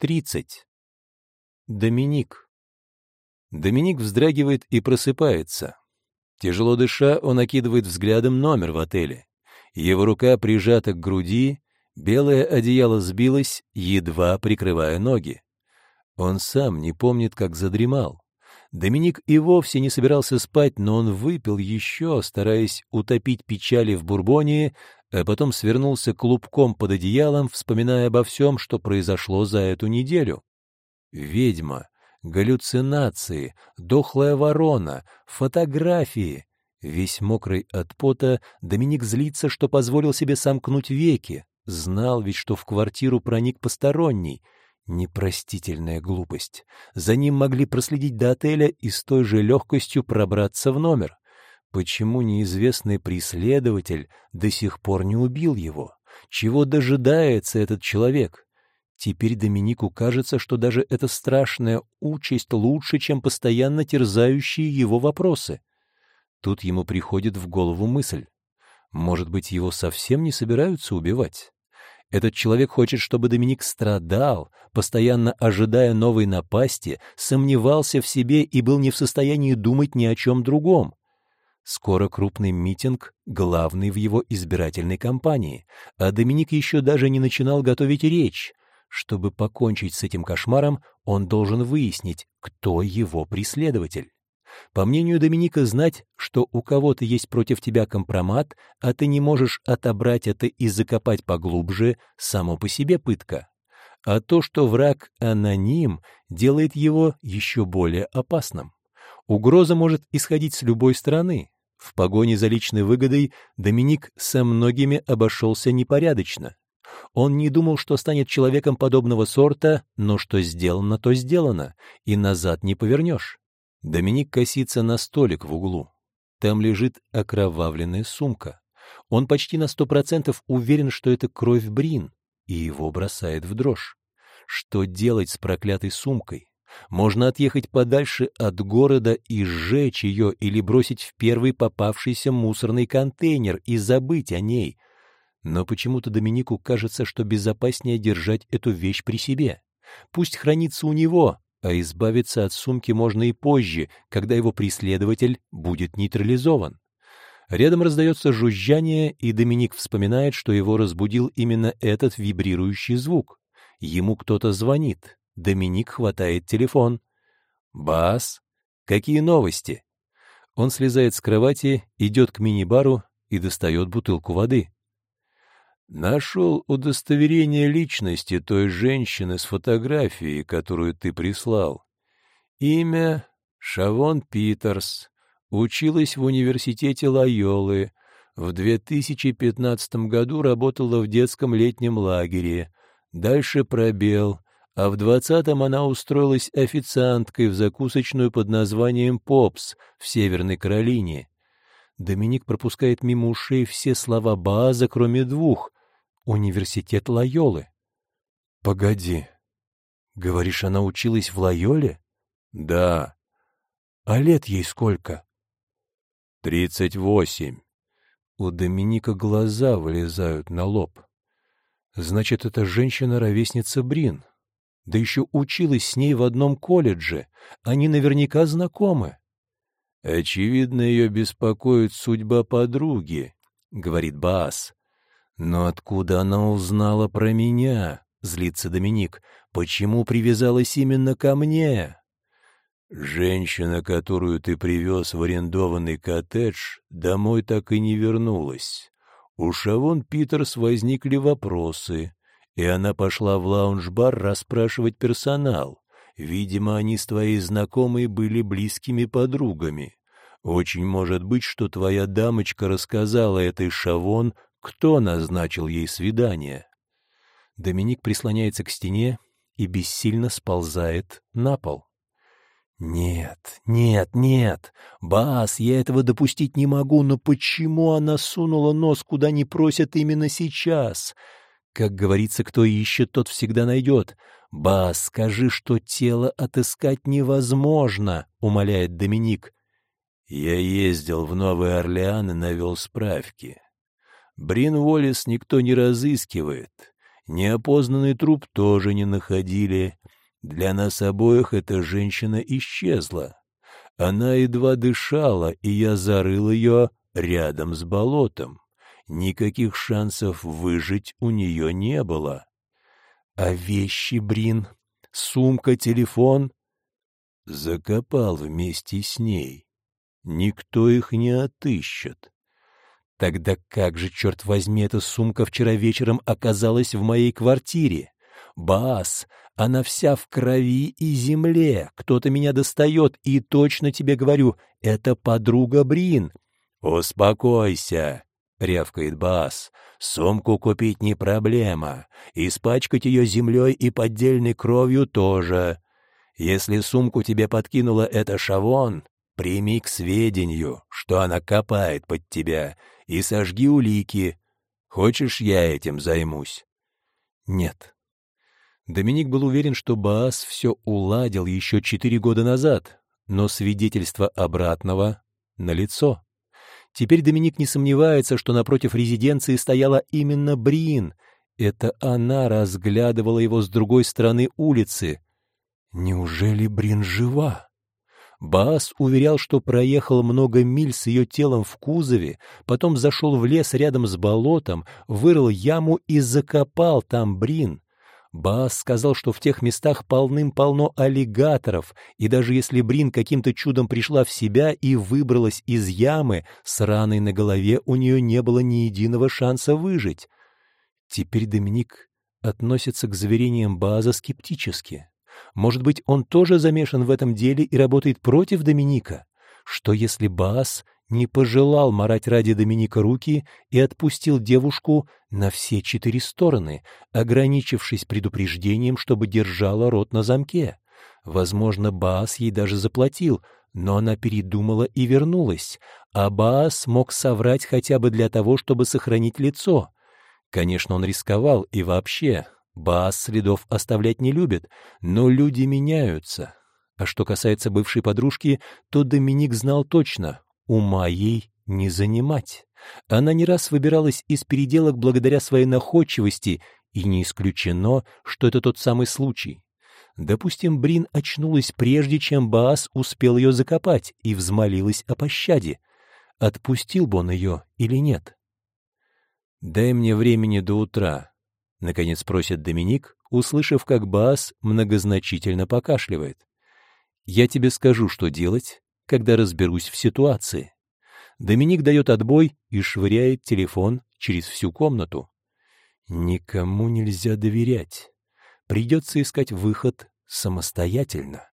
30. Доминик. Доминик вздрагивает и просыпается. Тяжело дыша, он окидывает взглядом номер в отеле. Его рука прижата к груди, белое одеяло сбилось, едва прикрывая ноги. Он сам не помнит, как задремал. Доминик и вовсе не собирался спать, но он выпил еще, стараясь утопить печали в бурбоне, а потом свернулся клубком под одеялом, вспоминая обо всем, что произошло за эту неделю ведьма, галлюцинации, дохлая ворона, фотографии. Весь мокрый от пота, Доминик злится, что позволил себе сомкнуть веки. Знал ведь, что в квартиру проник посторонний. Непростительная глупость. За ним могли проследить до отеля и с той же легкостью пробраться в номер. Почему неизвестный преследователь до сих пор не убил его? Чего дожидается этот человек? Теперь Доминику кажется, что даже эта страшная участь лучше, чем постоянно терзающие его вопросы. Тут ему приходит в голову мысль. Может быть, его совсем не собираются убивать? Этот человек хочет, чтобы Доминик страдал, постоянно ожидая новой напасти, сомневался в себе и был не в состоянии думать ни о чем другом. Скоро крупный митинг, главный в его избирательной кампании, а Доминик еще даже не начинал готовить речь. Чтобы покончить с этим кошмаром, он должен выяснить, кто его преследователь. По мнению Доминика, знать, что у кого-то есть против тебя компромат, а ты не можешь отобрать это и закопать поглубже, само по себе пытка. А то, что враг аноним, делает его еще более опасным. Угроза может исходить с любой стороны. В погоне за личной выгодой Доминик со многими обошелся непорядочно. Он не думал, что станет человеком подобного сорта, но что сделано, то сделано, и назад не повернешь. Доминик косится на столик в углу. Там лежит окровавленная сумка. Он почти на сто процентов уверен, что это кровь Брин, и его бросает в дрожь. Что делать с проклятой сумкой? Можно отъехать подальше от города и сжечь ее или бросить в первый попавшийся мусорный контейнер и забыть о ней — но почему-то Доминику кажется, что безопаснее держать эту вещь при себе. Пусть хранится у него, а избавиться от сумки можно и позже, когда его преследователь будет нейтрализован. Рядом раздается жужжание, и Доминик вспоминает, что его разбудил именно этот вибрирующий звук. Ему кто-то звонит. Доминик хватает телефон. «Бас, какие новости?» Он слезает с кровати, идет к мини-бару и достает бутылку воды. Нашел удостоверение личности той женщины с фотографией, которую ты прислал. Имя — Шавон Питерс. Училась в университете Лайолы. В 2015 году работала в детском летнем лагере. Дальше пробел. А в 20-м она устроилась официанткой в закусочную под названием «Попс» в Северной Каролине. Доминик пропускает мимо ушей все слова Бааза, кроме двух — Университет Лайолы. Погоди. Говоришь, она училась в Лайоле? Да. А лет ей сколько? Тридцать восемь. У Доминика глаза вылезают на лоб. Значит, эта женщина — ровесница Брин. Да еще училась с ней в одном колледже. Они наверняка знакомы. Очевидно, ее беспокоит судьба подруги, — говорит Баас. «Но откуда она узнала про меня?» — злится Доминик. «Почему привязалась именно ко мне?» «Женщина, которую ты привез в арендованный коттедж, домой так и не вернулась. У Шавон Питерс возникли вопросы, и она пошла в лаунж-бар расспрашивать персонал. Видимо, они с твоей знакомой были близкими подругами. Очень может быть, что твоя дамочка рассказала этой Шавон кто назначил ей свидание? Доминик прислоняется к стене и бессильно сползает на пол. «Нет, нет, нет! Бас, я этого допустить не могу, но почему она сунула нос, куда не просят именно сейчас? Как говорится, кто ищет, тот всегда найдет. Бас, скажи, что тело отыскать невозможно!» — умоляет Доминик. «Я ездил в Новый Орлеан и навел справки. Брин Уоллес никто не разыскивает. Неопознанный труп тоже не находили. Для нас обоих эта женщина исчезла. Она едва дышала, и я зарыл ее рядом с болотом. Никаких шансов выжить у нее не было. А вещи, Брин, сумка, телефон закопал вместе с ней. Никто их не отыщет. Тогда как же, черт возьми, эта сумка вчера вечером оказалась в моей квартире? Бас, она вся в крови и земле. Кто-то меня достает, и точно тебе говорю, это подруга Брин. Успокойся, рявкает Бас. Сумку купить не проблема. Испачкать ее землей и поддельной кровью тоже. Если сумку тебе подкинула эта Шавон, прими к сведению, что она копает под тебя, и сожги улики. Хочешь, я этим займусь? Нет. Доминик был уверен, что Баас все уладил еще четыре года назад, но свидетельство обратного налицо. Теперь Доминик не сомневается, что напротив резиденции стояла именно Брин. Это она разглядывала его с другой стороны улицы. Неужели Брин жива? Баас уверял, что проехал много миль с ее телом в кузове, потом зашел в лес рядом с болотом, вырыл яму и закопал там Брин. Баас сказал, что в тех местах полным-полно аллигаторов, и даже если Брин каким-то чудом пришла в себя и выбралась из ямы, с раной на голове у нее не было ни единого шанса выжить. Теперь Доминик относится к заверениям Бааза скептически. Может быть, он тоже замешан в этом деле и работает против Доминика? Что если Баас не пожелал марать ради Доминика руки и отпустил девушку на все четыре стороны, ограничившись предупреждением, чтобы держала рот на замке? Возможно, Баас ей даже заплатил, но она передумала и вернулась, а Баас мог соврать хотя бы для того, чтобы сохранить лицо. Конечно, он рисковал и вообще, Баас следов оставлять не любит, но люди меняются. А что касается бывшей подружки, то Доминик знал точно, ума ей не занимать. Она не раз выбиралась из переделок благодаря своей находчивости, и не исключено, что это тот самый случай. Допустим, Брин очнулась прежде, чем Баас успел ее закопать, и взмолилась о пощаде. Отпустил бы он ее или нет? «Дай мне времени до утра», — наконец просит Доминик, услышав, как Баас многозначительно покашливает. «Я тебе скажу, что делать, когда разберусь в ситуации». Доминик дает отбой и швыряет телефон через всю комнату. Никому нельзя доверять. Придется искать выход самостоятельно.